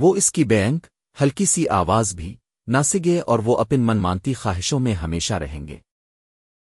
وہ اس کی بینک، ہلکی سی آواز بھی نہ سگے اور وہ اپن من مانتی خواہشوں میں ہمیشہ رہیں گے۔